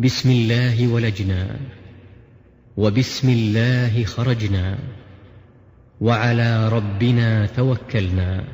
بسم الله ولجنا وبسم الله خرجنا وعلى ربنا توكلنا